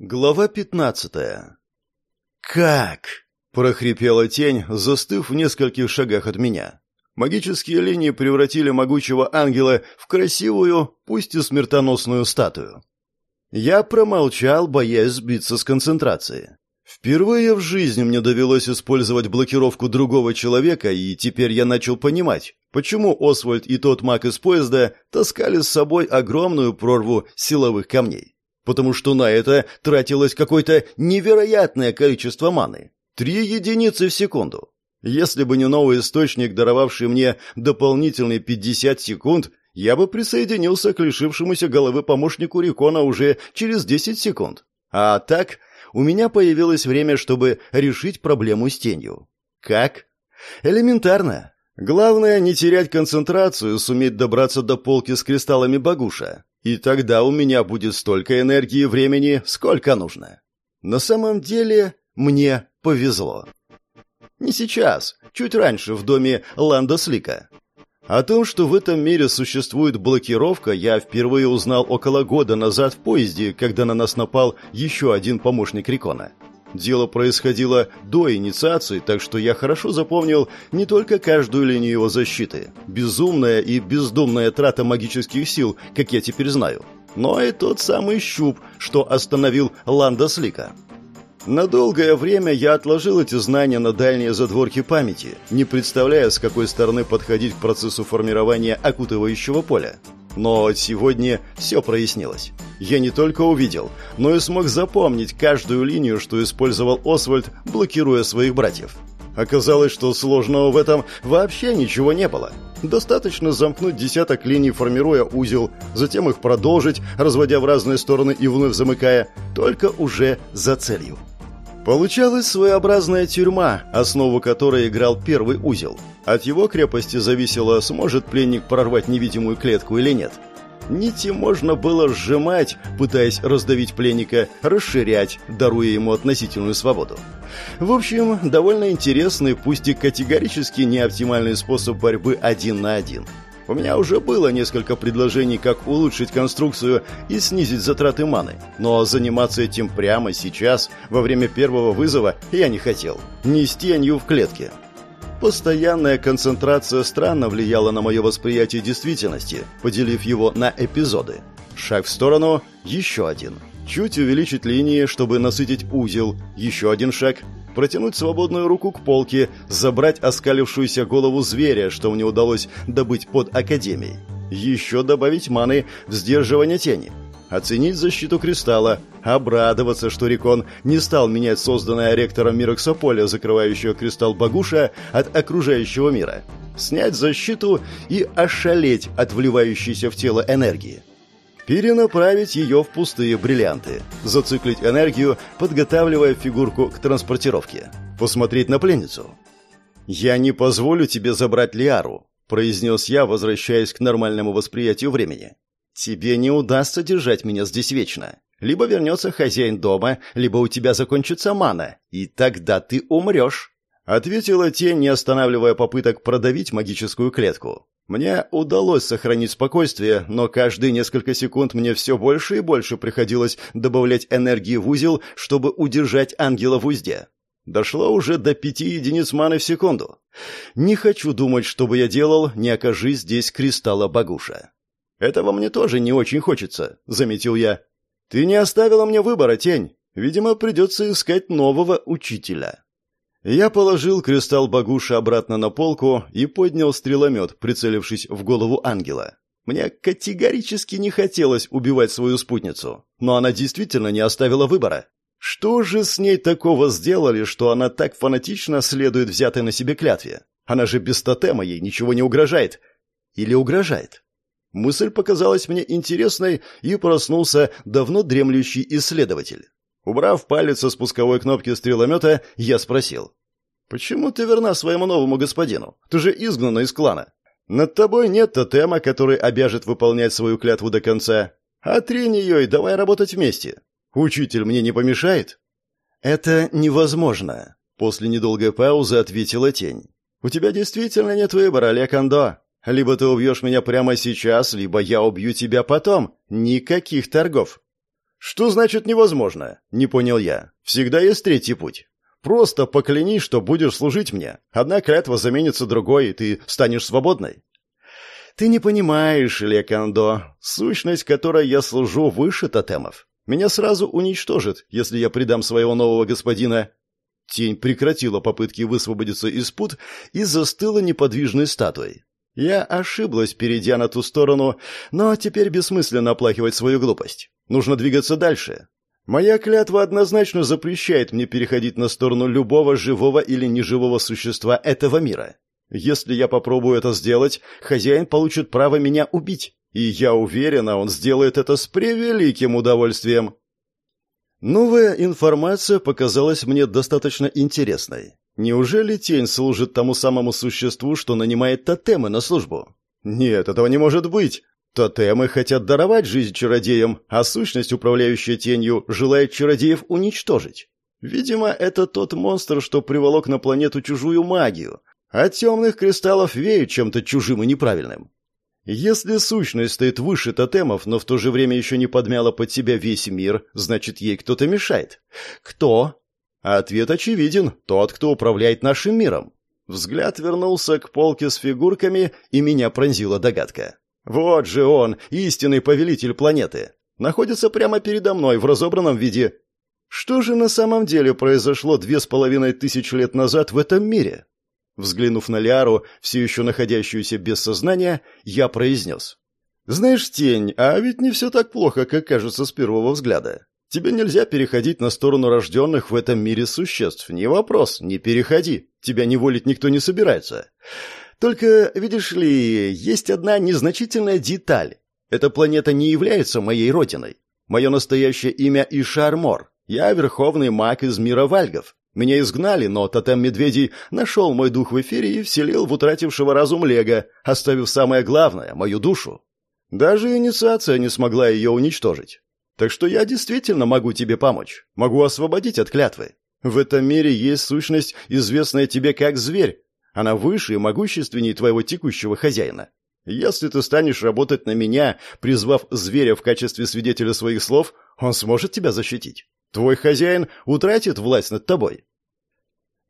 Глава пятнадцатая. «Как?» — прохрипела тень, застыв в нескольких шагах от меня. Магические линии превратили могучего ангела в красивую, пусть и смертоносную статую. Я промолчал, боясь сбиться с концентрации. Впервые в жизни мне довелось использовать блокировку другого человека, и теперь я начал понимать, почему Освальд и тот маг из поезда таскали с собой огромную прорву силовых камней потому что на это тратилось какое-то невероятное количество маны. Три единицы в секунду. Если бы не новый источник, даровавший мне дополнительные 50 секунд, я бы присоединился к лишившемуся головы помощнику Рикона уже через 10 секунд. А так, у меня появилось время, чтобы решить проблему с тенью. Как? Элементарно. Главное не терять концентрацию, суметь добраться до полки с кристаллами Багуша. И тогда у меня будет столько энергии и времени, сколько нужно. На самом деле мне повезло. Не сейчас, чуть раньше в доме Ланда Слика. О том, что в этом мире существует блокировка, я впервые узнал около года назад в поезде, когда на нас напал еще один помощник Рикона. Дело происходило до инициации, так что я хорошо запомнил не только каждую линию его защиты, безумная и бездумная трата магических сил, как я теперь знаю, но и тот самый щуп, что остановил Ланда Слика. На долгое время я отложил эти знания на дальние задворки памяти, не представляя, с какой стороны подходить к процессу формирования окутывающего поля. Но сегодня все прояснилось. Я не только увидел, но и смог запомнить каждую линию, что использовал Освальд, блокируя своих братьев. Оказалось, что сложного в этом вообще ничего не было. Достаточно замкнуть десяток линий, формируя узел, затем их продолжить, разводя в разные стороны и вновь замыкая, только уже за целью. Получалась своеобразная тюрьма, основу которой играл первый узел. От его крепости зависело, сможет пленник прорвать невидимую клетку или нет. Нити можно было сжимать, пытаясь раздавить пленника, расширять, даруя ему относительную свободу. В общем, довольно интересный, пусть и категорически неоптимальный способ борьбы один на один – у меня уже было несколько предложений, как улучшить конструкцию и снизить затраты маны. Но заниматься этим прямо сейчас, во время первого вызова, я не хотел. Нести анью в клетке. Постоянная концентрация странно влияла на мое восприятие действительности, поделив его на эпизоды. Шаг в сторону, еще один. Чуть увеличить линии, чтобы насытить узел, еще один шаг, протянуть свободную руку к полке, забрать оскалившуюся голову зверя, что мне удалось добыть под Академией. Еще добавить маны в сдерживание тени. Оценить защиту кристалла, обрадоваться, что Рекон не стал менять созданное ректором Мироксополя, закрывающее кристалл Багуша, от окружающего мира. Снять защиту и ошалеть от вливающейся в тело энергии перенаправить ее в пустые бриллианты, зациклить энергию, подготавливая фигурку к транспортировке, посмотреть на пленницу. «Я не позволю тебе забрать Лиару», — произнес я, возвращаясь к нормальному восприятию времени. «Тебе не удастся держать меня здесь вечно. Либо вернется хозяин дома, либо у тебя закончится мана, и тогда ты умрешь», — ответила тень, не останавливая попыток продавить магическую клетку. Мне удалось сохранить спокойствие, но каждые несколько секунд мне все больше и больше приходилось добавлять энергии в узел, чтобы удержать ангела в узде. Дошло уже до пяти единиц маны в секунду. Не хочу думать, что бы я делал, не окажись здесь кристалла Багуша. Этого мне тоже не очень хочется, заметил я. Ты не оставила мне выбора, тень. Видимо, придется искать нового учителя. Я положил кристалл Багуша обратно на полку и поднял стреломет, прицелившись в голову ангела. Мне категорически не хотелось убивать свою спутницу, но она действительно не оставила выбора. Что же с ней такого сделали, что она так фанатично следует взятой на себе клятве? Она же без тотема ей ничего не угрожает. Или угрожает? Мысль показалась мне интересной, и проснулся давно дремлющий исследователь. Убрав палец со спусковой кнопки стреломета, я спросил. «Почему ты верна своему новому господину? Ты же изгнана из клана. Над тобой нет тотема, который обяжет выполнять свою клятву до конца. Отрень ее и давай работать вместе. Учитель мне не помешает?» «Это невозможно», — после недолгой паузы ответила тень. «У тебя действительно нет выбора, Лекандо. Либо ты убьешь меня прямо сейчас, либо я убью тебя потом. Никаких торгов». Что значит невозможно? Не понял я. Всегда есть третий путь. Просто поклянись, что будешь служить мне. Одна клятва заменится другой, и ты станешь свободной. Ты не понимаешь, Лекандо. Сущность, которой я служу, выше тотемов. Меня сразу уничтожит, если я предам своего нового господина. Тень прекратила попытки высвободиться из пут и застыла неподвижной статуей. Я ошиблась, перейдя на ту сторону, но теперь бессмысленно оплакивать свою глупость. Нужно двигаться дальше. Моя клятва однозначно запрещает мне переходить на сторону любого живого или неживого существа этого мира. Если я попробую это сделать, хозяин получит право меня убить, и я уверена, он сделает это с превеликим удовольствием. Новая информация показалась мне достаточно интересной. Неужели тень служит тому самому существу, что нанимает тотемы на службу? Нет, этого не может быть. Тотемы хотят даровать жизнь чародеям, а сущность, управляющая тенью, желает чародеев уничтожить. Видимо, это тот монстр, что приволок на планету чужую магию. От темных кристаллов веют чем-то чужим и неправильным. Если сущность стоит выше тотемов, но в то же время еще не подмяла под себя весь мир, значит, ей кто-то мешает. Кто? Ответ очевиден. Тот, кто управляет нашим миром. Взгляд вернулся к полке с фигурками, и меня пронзила догадка. Вот же он, истинный повелитель планеты. Находится прямо передо мной в разобранном виде. Что же на самом деле произошло две с половиной тысячи лет назад в этом мире? Взглянув на Лиару, все еще находящуюся без сознания, я произнес. «Знаешь, Тень, а ведь не все так плохо, как кажется с первого взгляда. Тебе нельзя переходить на сторону рожденных в этом мире существ. Не вопрос, не переходи. Тебя не волить никто не собирается. Только, видишь ли, есть одна незначительная деталь. Эта планета не является моей родиной. Мое настоящее имя Ишармор. Я верховный маг из мира вальгов. Меня изгнали, но тотем медведей нашел мой дух в эфире и вселил в утратившего разум Лего, оставив самое главное — мою душу. Даже инициация не смогла ее уничтожить. Так что я действительно могу тебе помочь. Могу освободить от клятвы. В этом мире есть сущность, известная тебе как зверь, она выше и могущественнее твоего текущего хозяина. Если ты станешь работать на меня, призвав зверя в качестве свидетеля своих слов, он сможет тебя защитить. Твой хозяин утратит власть над тобой.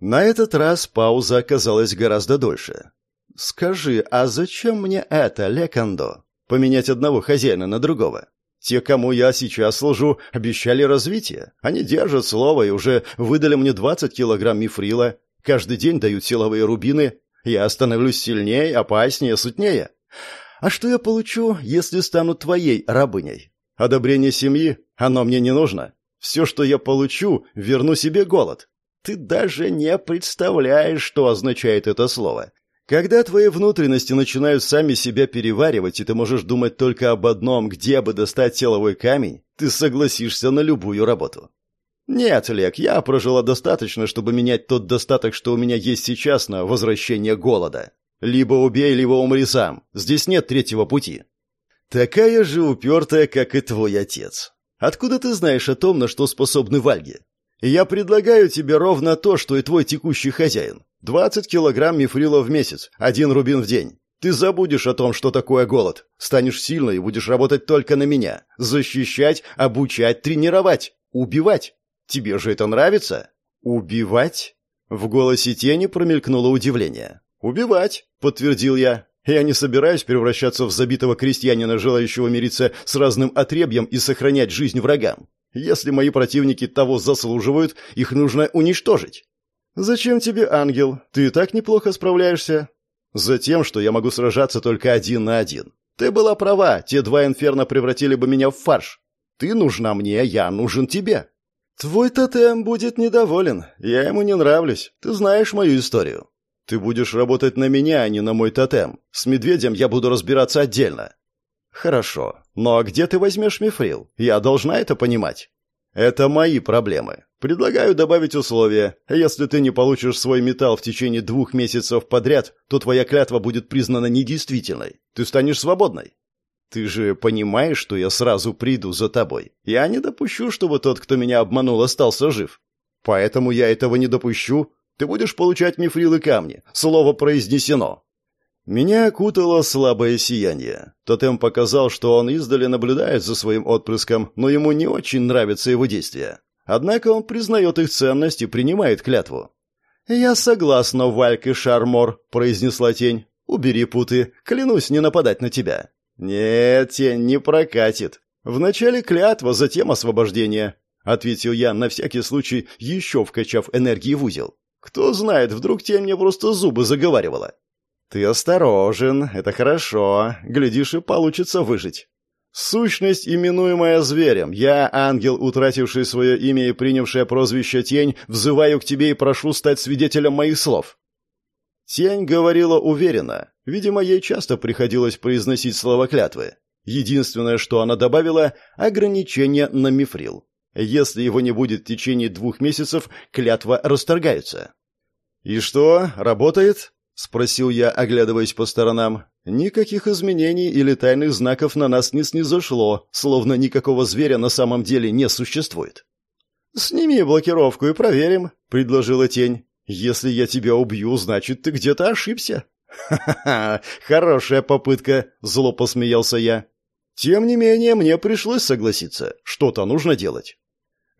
На этот раз пауза оказалась гораздо дольше. Скажи, а зачем мне это, Лекандо? Поменять одного хозяина на другого? Те, кому я сейчас служу, обещали развитие. Они держат слово и уже выдали мне 20 килограмм мифрила. Каждый день дают силовые рубины. Я становлюсь сильнее, опаснее, сутнее. А что я получу, если стану твоей рабыней? Одобрение семьи? Оно мне не нужно. Все, что я получу, верну себе голод. Ты даже не представляешь, что означает это слово. Когда твои внутренности начинают сами себя переваривать, и ты можешь думать только об одном, где бы достать силовой камень, ты согласишься на любую работу. «Нет, Олег, я прожила достаточно, чтобы менять тот достаток, что у меня есть сейчас на возвращение голода. Либо убей, либо умри сам. Здесь нет третьего пути». «Такая же упертая, как и твой отец. Откуда ты знаешь о том, на что способны вальги? Я предлагаю тебе ровно то, что и твой текущий хозяин. Двадцать килограмм мифрила в месяц, один рубин в день. Ты забудешь о том, что такое голод. Станешь сильной и будешь работать только на меня. Защищать, обучать, тренировать, убивать. Тебе же это нравится? Убивать? В голосе тени промелькнуло удивление. Убивать, подтвердил я. Я не собираюсь превращаться в забитого крестьянина, желающего мириться с разным отребьем и сохранять жизнь врагам. Если мои противники того заслуживают, их нужно уничтожить. Зачем тебе ангел? Ты и так неплохо справляешься. Затем, что я могу сражаться только один на один. Ты была права, те два инферно превратили бы меня в фарш. Ты нужна мне, я нужен тебе. «Твой тотем будет недоволен. Я ему не нравлюсь. Ты знаешь мою историю. Ты будешь работать на меня, а не на мой тотем. С медведем я буду разбираться отдельно». «Хорошо. Но где ты возьмешь мифрил? Я должна это понимать». «Это мои проблемы. Предлагаю добавить условие. Если ты не получишь свой металл в течение двух месяцев подряд, то твоя клятва будет признана недействительной. Ты станешь свободной. Ты же понимаешь, что я сразу приду за тобой. Я не допущу, чтобы тот, кто меня обманул, остался жив. Поэтому я этого не допущу. Ты будешь получать мифрилы камни. Слово произнесено. Меня окутало слабое сияние. Тотем показал, что он издали наблюдает за своим отпрыском, но ему не очень нравятся его действия. Однако он признает их ценность и принимает клятву. «Я согласна, Вальк и Шармор», — произнесла тень. «Убери путы, клянусь не нападать на тебя». «Нет, тень не прокатит. Вначале клятва, затем освобождение», — ответил я, на всякий случай еще вкачав энергии в узел. «Кто знает, вдруг тень мне просто зубы заговаривала». «Ты осторожен, это хорошо. Глядишь, и получится выжить». Сущность, именуемая зверем, я, ангел, утративший свое имя и принявший прозвище Тень, взываю к тебе и прошу стать свидетелем моих слов. Тень говорила уверенно. Видимо, ей часто приходилось произносить слова клятвы. Единственное, что она добавила – ограничение на мифрил. Если его не будет в течение двух месяцев, клятва расторгается. «И что, работает?» – спросил я, оглядываясь по сторонам. Никаких изменений или тайных знаков на нас не снизошло, словно никакого зверя на самом деле не существует. «Сними блокировку и проверим», — предложила тень. «Если я тебя убью, значит, ты где-то ошибся». «Ха-ха-ха, хорошая попытка», — зло посмеялся я. «Тем не менее, мне пришлось согласиться. Что-то нужно делать».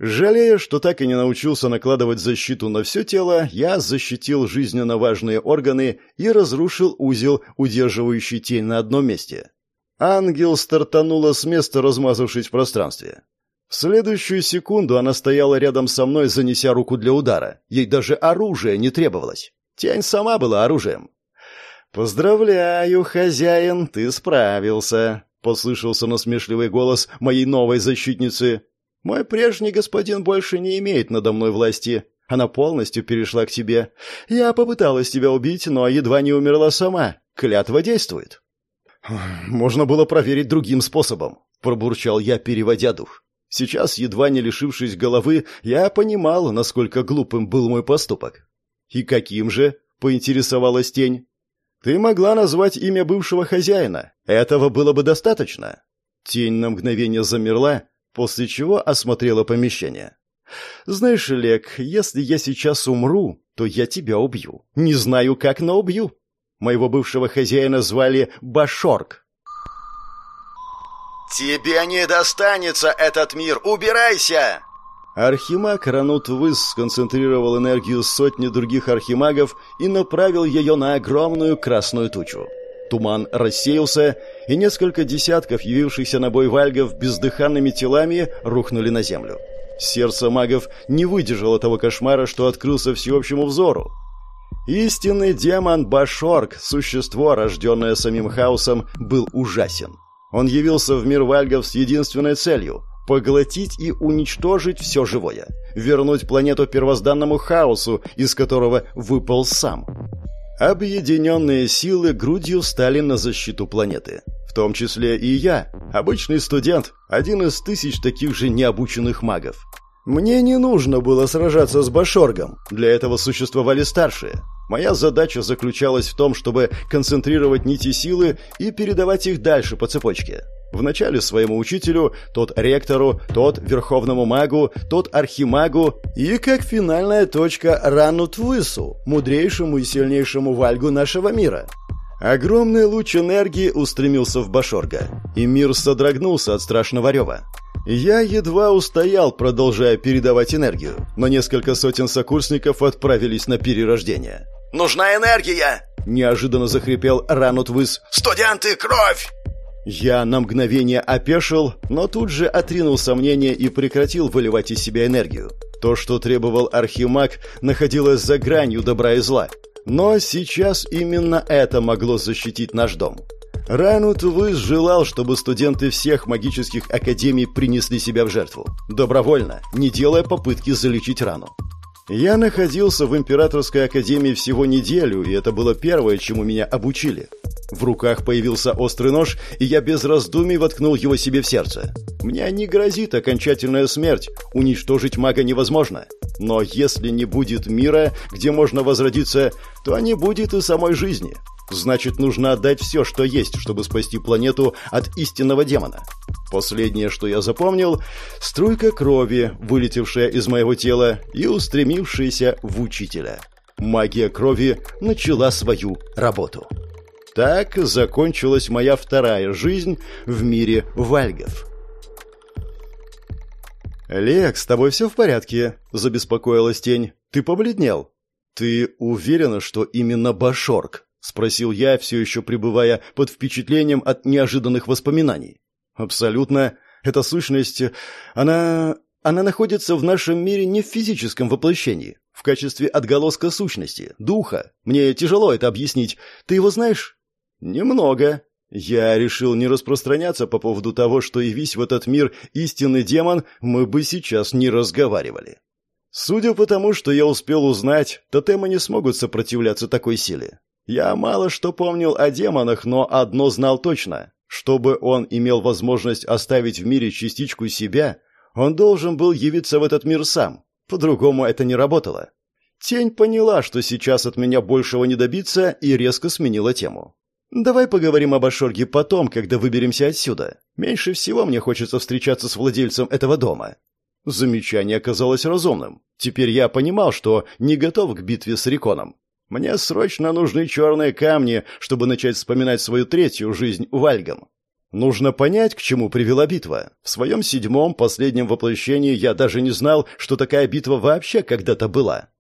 Жалея, что так и не научился накладывать защиту на все тело, я защитил жизненно важные органы и разрушил узел, удерживающий тень на одном месте. Ангел стартанула с места, размазавшись в пространстве. В следующую секунду она стояла рядом со мной, занеся руку для удара. Ей даже оружие не требовалось. Тень сама была оружием. «Поздравляю, хозяин, ты справился», — послышался насмешливый голос моей новой защитницы. Мой прежний господин больше не имеет надо мной власти. Она полностью перешла к тебе. Я попыталась тебя убить, но едва не умерла сама. Клятва действует. Можно было проверить другим способом, пробурчал я, переводя дух. Сейчас, едва не лишившись головы, я понимал, насколько глупым был мой поступок. И каким же? поинтересовалась тень. Ты могла назвать имя бывшего хозяина. Этого было бы достаточно. Тень на мгновение замерла, после чего осмотрела помещение. «Знаешь, Лек, если я сейчас умру, то я тебя убью. Не знаю, как, но убью. Моего бывшего хозяина звали Башорк». «Тебе не достанется этот мир! Убирайся!» Архимаг Ранут Выс сконцентрировал энергию сотни других архимагов и направил ее на огромную красную тучу. Туман рассеялся, и несколько десятков явившихся на бой вальгов бездыханными телами рухнули на землю. Сердце магов не выдержало того кошмара, что открылся всеобщему взору. Истинный демон Башорг, существо, рожденное самим хаосом, был ужасен. Он явился в мир вальгов с единственной целью – поглотить и уничтожить все живое, вернуть планету первозданному хаосу, из которого выпал сам. Объединенные силы грудью стали на защиту планеты. В том числе и я, обычный студент, один из тысяч таких же необученных магов. Мне не нужно было сражаться с Башоргом, для этого существовали старшие. Моя задача заключалась в том, чтобы концентрировать нити силы и передавать их дальше по цепочке. Вначале своему учителю, тот ректору, тот верховному магу, тот архимагу и, как финальная точка, Рану Твысу, мудрейшему и сильнейшему вальгу нашего мира. Огромный луч энергии устремился в Башорга, и мир содрогнулся от страшного рева. Я едва устоял, продолжая передавать энергию, но несколько сотен сокурсников отправились на перерождение. «Нужна энергия!» – неожиданно захрипел Ранут Выс. «Студенты, кровь!» Я на мгновение опешил, но тут же отринул сомнения и прекратил выливать из себя энергию. То, что требовал Архимаг, находилось за гранью добра и зла. Но сейчас именно это могло защитить наш дом. Ранут Выс желал, чтобы студенты всех магических академий принесли себя в жертву. Добровольно, не делая попытки залечить рану. Я находился в Императорской Академии всего неделю, и это было первое, чему меня обучили. В руках появился острый нож, и я без раздумий воткнул его себе в сердце. Мне не грозит окончательная смерть, уничтожить мага невозможно. Но если не будет мира, где можно возродиться, то не будет и самой жизни. Значит, нужно отдать все, что есть, чтобы спасти планету от истинного демона. Последнее, что я запомнил, струйка крови, вылетевшая из моего тела и устремившаяся в учителя. Магия крови начала свою работу. Так закончилась моя вторая жизнь в мире вальгов. «Лекс, с тобой все в порядке?» – забеспокоилась тень. «Ты побледнел?» «Ты уверена, что именно Башорг?» – спросил я, все еще пребывая под впечатлением от неожиданных воспоминаний. «Абсолютно. Эта сущность, она... она находится в нашем мире не в физическом воплощении, в качестве отголоска сущности, духа. Мне тяжело это объяснить. Ты его знаешь?» «Немного», я решил не распространяться по поводу того, что явись в этот мир истинный демон, мы бы сейчас не разговаривали. Судя по тому, что я успел узнать, тотемы не смогут сопротивляться такой силе. Я мало что помнил о демонах, но одно знал точно. Чтобы он имел возможность оставить в мире частичку себя, он должен был явиться в этот мир сам. По-другому это не работало. Тень поняла, что сейчас от меня большего не добиться, и резко сменила тему. «Давай поговорим об Ашорге потом, когда выберемся отсюда. Меньше всего мне хочется встречаться с владельцем этого дома». Замечание оказалось разумным. Теперь я понимал, что не готов к битве с Риконом. Мне срочно нужны черные камни, чтобы начать вспоминать свою третью жизнь Вальгом. Нужно понять, к чему привела битва. В своем седьмом, последнем воплощении я даже не знал, что такая битва вообще когда-то была.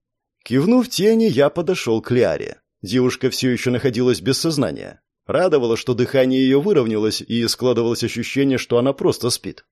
Кивнув тени, я подошел к Лиаре. Девушка все еще находилась без сознания. Радовало, что дыхание ее выровнялось, и складывалось ощущение, что она просто спит.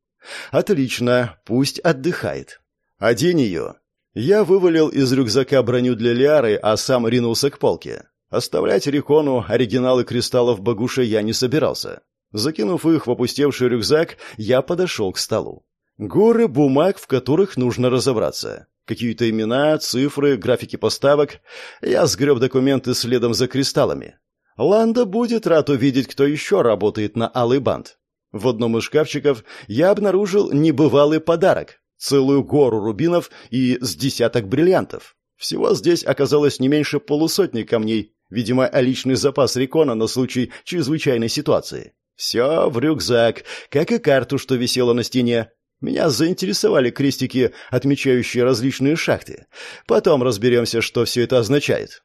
«Отлично, пусть отдыхает. Одень ее». Я вывалил из рюкзака броню для Лиары, а сам ринулся к полке. Оставлять Рикону оригиналы кристаллов Багуша я не собирался. Закинув их в опустевший рюкзак, я подошел к столу. Горы бумаг, в которых нужно разобраться. Какие-то имена, цифры, графики поставок. Я сгреб документы следом за кристаллами. Ланда будет рад увидеть, кто еще работает на Алый Банд. В одном из шкафчиков я обнаружил небывалый подарок. Целую гору рубинов и с десяток бриллиантов. Всего здесь оказалось не меньше полусотни камней, видимо, личный запас Рикона на случай чрезвычайной ситуации. Все в рюкзак, как и карту, что висела на стене. Меня заинтересовали крестики, отмечающие различные шахты. Потом разберемся, что все это означает.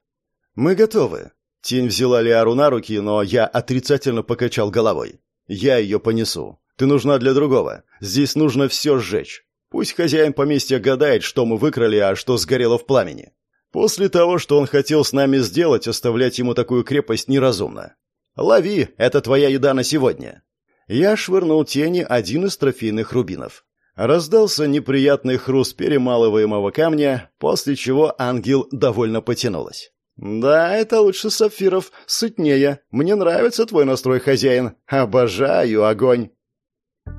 Мы готовы. Тень взяла Лиару на руки, но я отрицательно покачал головой. Я ее понесу. Ты нужна для другого. Здесь нужно все сжечь. Пусть хозяин поместья гадает, что мы выкрали, а что сгорело в пламени. После того, что он хотел с нами сделать, оставлять ему такую крепость неразумно. Лови, это твоя еда на сегодня. Я швырнул тени один из трофейных рубинов. Раздался неприятный хруст перемалываемого камня, после чего ангел довольно потянулась. «Да, это лучше сапфиров, сытнее. Мне нравится твой настрой, хозяин. Обожаю огонь!»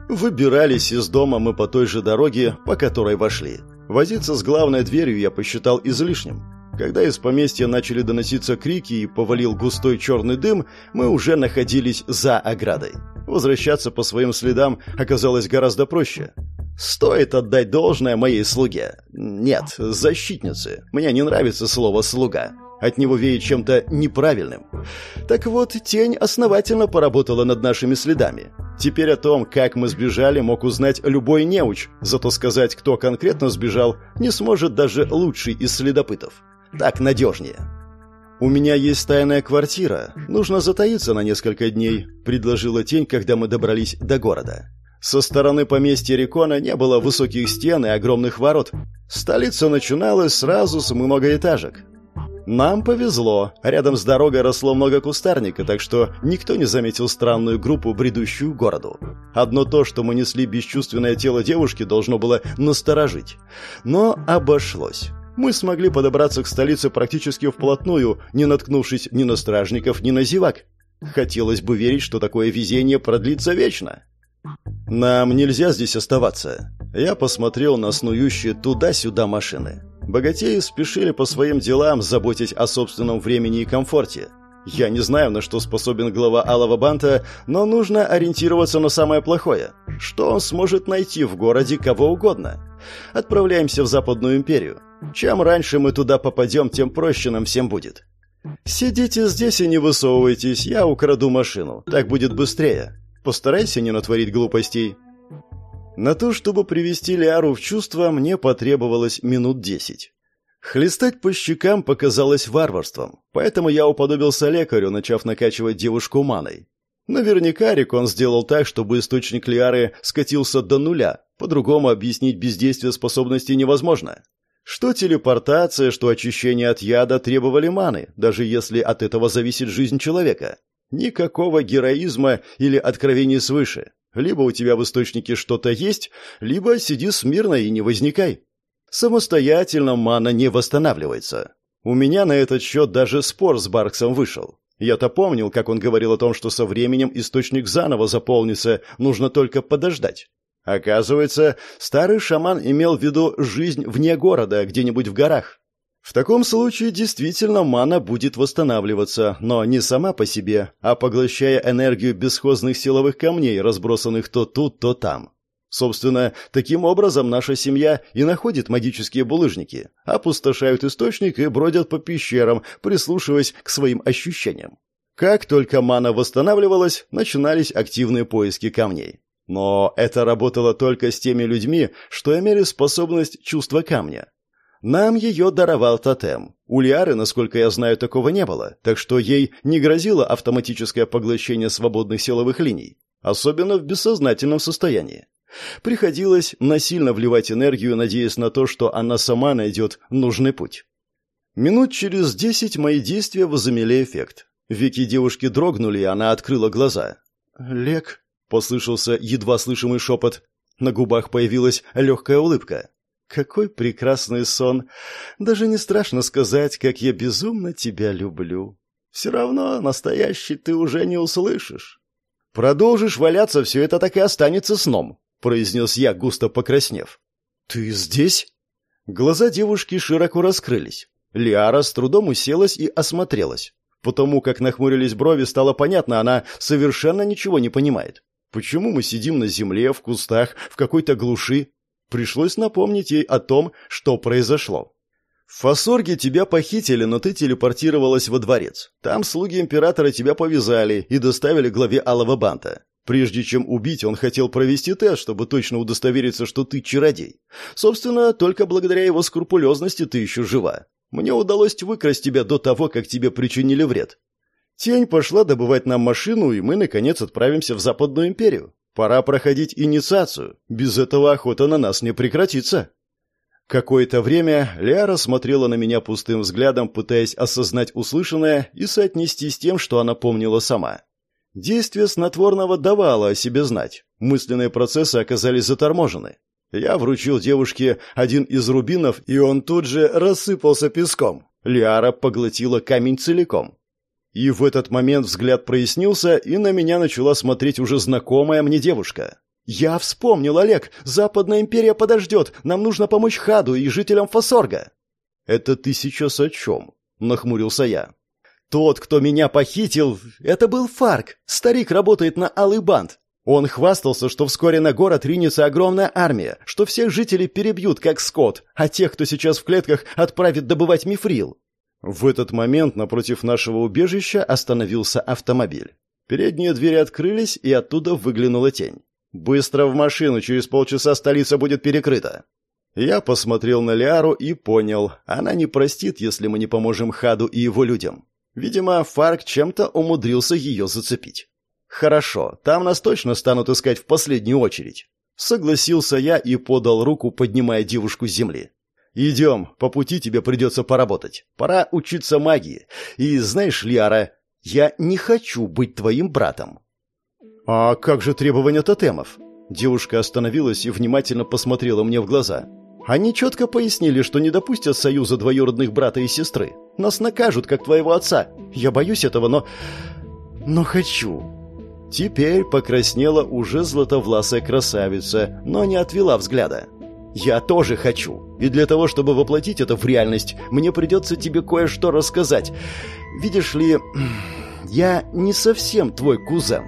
Выбирались из дома мы по той же дороге, по которой вошли. Возиться с главной дверью я посчитал излишним. Когда из поместья начали доноситься крики и повалил густой черный дым, мы уже находились за оградой. Возвращаться по своим следам оказалось гораздо проще. Стоит отдать должное моей слуге. Нет, защитнице. Мне не нравится слово «слуга». От него веет чем-то неправильным. Так вот, тень основательно поработала над нашими следами. Теперь о том, как мы сбежали, мог узнать любой неуч, зато сказать, кто конкретно сбежал, не сможет даже лучший из следопытов. Так надежнее. «У меня есть тайная квартира. Нужно затаиться на несколько дней», — предложила тень, когда мы добрались до города. Со стороны поместья Рикона не было высоких стен и огромных ворот. Столица начиналась сразу с многоэтажек. Нам повезло. Рядом с дорогой росло много кустарника, так что никто не заметил странную группу, бредущую к городу. Одно то, что мы несли бесчувственное тело девушки, должно было насторожить. Но обошлось мы смогли подобраться к столице практически вплотную, не наткнувшись ни на стражников, ни на зевак. Хотелось бы верить, что такое везение продлится вечно. Нам нельзя здесь оставаться. Я посмотрел на снующие туда-сюда машины. Богатеи спешили по своим делам, заботясь о собственном времени и комфорте. Я не знаю, на что способен глава Алого Банта, но нужно ориентироваться на самое плохое. Что он сможет найти в городе кого угодно? Отправляемся в Западную империю. Чем раньше мы туда попадем, тем проще нам всем будет. Сидите здесь и не высовывайтесь, я украду машину. Так будет быстрее. Постарайся не натворить глупостей. На то, чтобы привести Лиару в чувство, мне потребовалось минут десять. Хлестать по щекам показалось варварством, поэтому я уподобился лекарю, начав накачивать девушку маной. Наверняка Рикон сделал так, чтобы источник Лиары скатился до нуля, по-другому объяснить бездействие способности невозможно. Что телепортация, что очищение от яда требовали маны, даже если от этого зависит жизнь человека. Никакого героизма или откровений свыше. Либо у тебя в источнике что-то есть, либо сиди смирно и не возникай. Самостоятельно мана не восстанавливается. У меня на этот счет даже спор с Барксом вышел. Я-то помнил, как он говорил о том, что со временем источник заново заполнится, нужно только подождать. Оказывается, старый шаман имел в виду жизнь вне города, где-нибудь в горах. В таком случае действительно мана будет восстанавливаться, но не сама по себе, а поглощая энергию бесхозных силовых камней, разбросанных то тут, то там. Собственно, таким образом наша семья и находит магические булыжники, опустошают источник и бродят по пещерам, прислушиваясь к своим ощущениям. Как только мана восстанавливалась, начинались активные поиски камней. Но это работало только с теми людьми, что имели способность чувства камня. Нам ее даровал тотем. У Лиары, насколько я знаю, такого не было, так что ей не грозило автоматическое поглощение свободных силовых линий, особенно в бессознательном состоянии. Приходилось насильно вливать энергию, надеясь на то, что она сама найдет нужный путь. Минут через десять мои действия возымели эффект. Веки девушки дрогнули, и она открыла глаза. «Лек», Послышался едва слышимый шепот. На губах появилась легкая улыбка. «Какой прекрасный сон! Даже не страшно сказать, как я безумно тебя люблю. Все равно настоящий ты уже не услышишь». «Продолжишь валяться, все это так и останется сном», — произнес я, густо покраснев. «Ты здесь?» Глаза девушки широко раскрылись. Лиара с трудом уселась и осмотрелась. Потому как нахмурились брови, стало понятно, она совершенно ничего не понимает. Почему мы сидим на земле, в кустах, в какой-то глуши? Пришлось напомнить ей о том, что произошло. В Фасорге тебя похитили, но ты телепортировалась во дворец. Там слуги императора тебя повязали и доставили главе Алого Банта. Прежде чем убить, он хотел провести тест, чтобы точно удостовериться, что ты чародей. Собственно, только благодаря его скрупулезности ты еще жива. Мне удалось выкрасть тебя до того, как тебе причинили вред. Тень пошла добывать нам машину, и мы, наконец, отправимся в Западную империю. Пора проходить инициацию. Без этого охота на нас не прекратится. Какое-то время Лиара смотрела на меня пустым взглядом, пытаясь осознать услышанное и соотнести с тем, что она помнила сама. Действие снотворного давало о себе знать. Мысленные процессы оказались заторможены. Я вручил девушке один из рубинов, и он тут же рассыпался песком. Лиара поглотила камень целиком. И в этот момент взгляд прояснился, и на меня начала смотреть уже знакомая мне девушка. «Я вспомнил, Олег! Западная империя подождет! Нам нужно помочь Хаду и жителям Фасорга!» «Это ты сейчас о чем?» — нахмурился я. «Тот, кто меня похитил, это был Фарк. Старик работает на Алый Банд. Он хвастался, что вскоре на город ринется огромная армия, что всех жителей перебьют, как скот, а тех, кто сейчас в клетках, отправят добывать мифрил. В этот момент напротив нашего убежища остановился автомобиль. Передние двери открылись, и оттуда выглянула тень. «Быстро в машину, через полчаса столица будет перекрыта». Я посмотрел на Лиару и понял, она не простит, если мы не поможем Хаду и его людям. Видимо, Фарк чем-то умудрился ее зацепить. «Хорошо, там нас точно станут искать в последнюю очередь». Согласился я и подал руку, поднимая девушку с земли. «Идем, по пути тебе придется поработать. Пора учиться магии. И знаешь, Лиара, я не хочу быть твоим братом». «А как же требования тотемов?» Девушка остановилась и внимательно посмотрела мне в глаза. «Они четко пояснили, что не допустят союза двоюродных брата и сестры. Нас накажут, как твоего отца. Я боюсь этого, но... но хочу». Теперь покраснела уже златовласая красавица, но не отвела взгляда. «Я тоже хочу. И для того, чтобы воплотить это в реальность, мне придется тебе кое-что рассказать. Видишь ли, я не совсем твой кузен».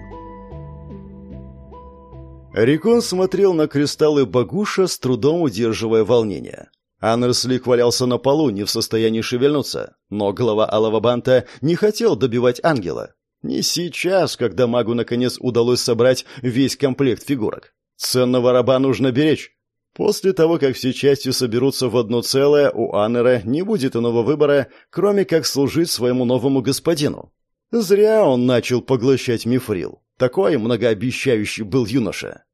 Рикон смотрел на кристаллы Багуша, с трудом удерживая волнение. Анерслик валялся на полу, не в состоянии шевельнуться, но глава Алого Банта не хотел добивать ангела. Не сейчас, когда магу наконец удалось собрать весь комплект фигурок. Ценного раба нужно беречь. После того, как все части соберутся в одно целое, у Аннера не будет иного выбора, кроме как служить своему новому господину. Зря он начал поглощать мифрил. Такой многообещающий был юноша.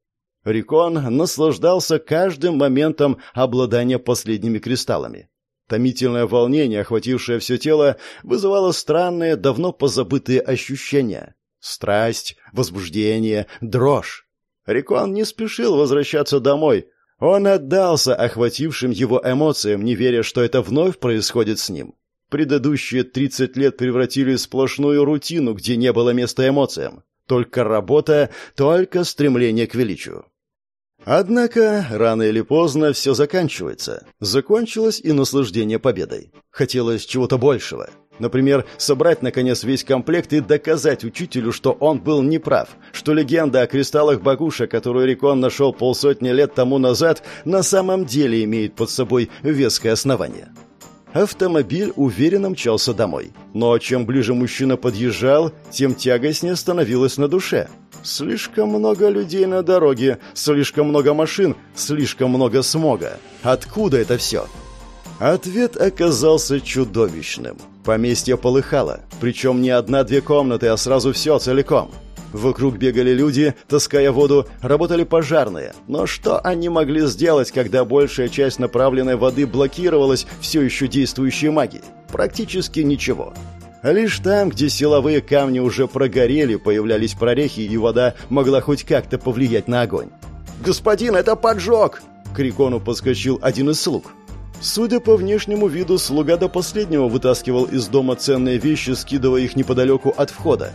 Рикон наслаждался каждым моментом обладания последними кристаллами. Томительное волнение, охватившее все тело, вызывало странные, давно позабытые ощущения. Страсть, возбуждение, дрожь. Рикон не спешил возвращаться домой. Он отдался охватившим его эмоциям, не веря, что это вновь происходит с ним. Предыдущие 30 лет превратили в сплошную рутину, где не было места эмоциям. Только работа, только стремление к величию. Однако, рано или поздно все заканчивается. Закончилось и наслаждение победой. Хотелось чего-то большего. Например, собрать, наконец, весь комплект и доказать учителю, что он был неправ, что легенда о кристаллах Багуша, которую Рикон нашел полсотни лет тому назад, на самом деле имеет под собой веское основание. Автомобиль уверенно мчался домой. Но чем ближе мужчина подъезжал, тем тягостнее становилось на душе. Слишком много людей на дороге, слишком много машин, слишком много смога. Откуда это все? Ответ оказался чудовищным. Поместье полыхало, причем не одна-две комнаты, а сразу все целиком. Вокруг бегали люди, таская воду, работали пожарные. Но что они могли сделать, когда большая часть направленной воды блокировалась все еще действующей магией? Практически ничего. Лишь там, где силовые камни уже прогорели, появлялись прорехи, и вода могла хоть как-то повлиять на огонь. «Господин, это поджог!» К Рикону подскочил один из слуг. Судя по внешнему виду, слуга до последнего вытаскивал из дома ценные вещи, скидывая их неподалеку от входа.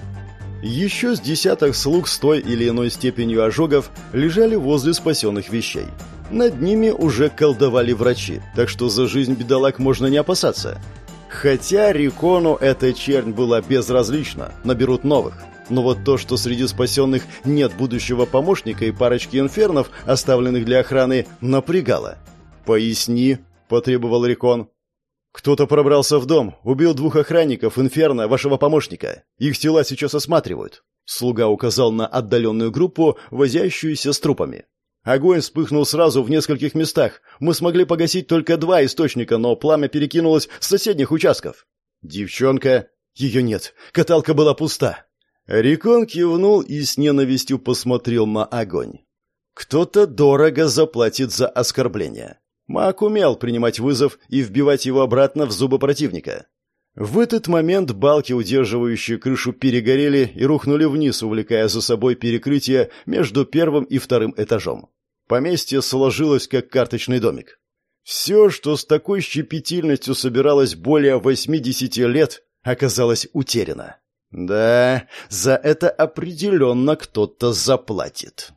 Еще с десяток слуг с той или иной степенью ожогов лежали возле спасенных вещей. Над ними уже колдовали врачи, так что за жизнь бедолаг можно не опасаться. Хотя Рикону эта чернь была безразлична, наберут новых. Но вот то, что среди спасенных нет будущего помощника и парочки инфернов, оставленных для охраны, напрягало. «Поясни», — потребовал Рикон. «Кто-то пробрался в дом, убил двух охранников, инферно, вашего помощника. Их тела сейчас осматривают». Слуга указал на отдаленную группу, возящуюся с трупами. Огонь вспыхнул сразу в нескольких местах. Мы смогли погасить только два источника, но пламя перекинулось с соседних участков. Девчонка... Ее нет. Каталка была пуста. Рикон кивнул и с ненавистью посмотрел на огонь. Кто-то дорого заплатит за оскорбление. Маг умел принимать вызов и вбивать его обратно в зубы противника. В этот момент балки, удерживающие крышу, перегорели и рухнули вниз, увлекая за собой перекрытие между первым и вторым этажом. Поместье сложилось, как карточный домик. Все, что с такой щепетильностью собиралось более 80 лет, оказалось утеряно. Да, за это определенно кто-то заплатит.